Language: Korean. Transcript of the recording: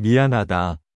미안하다.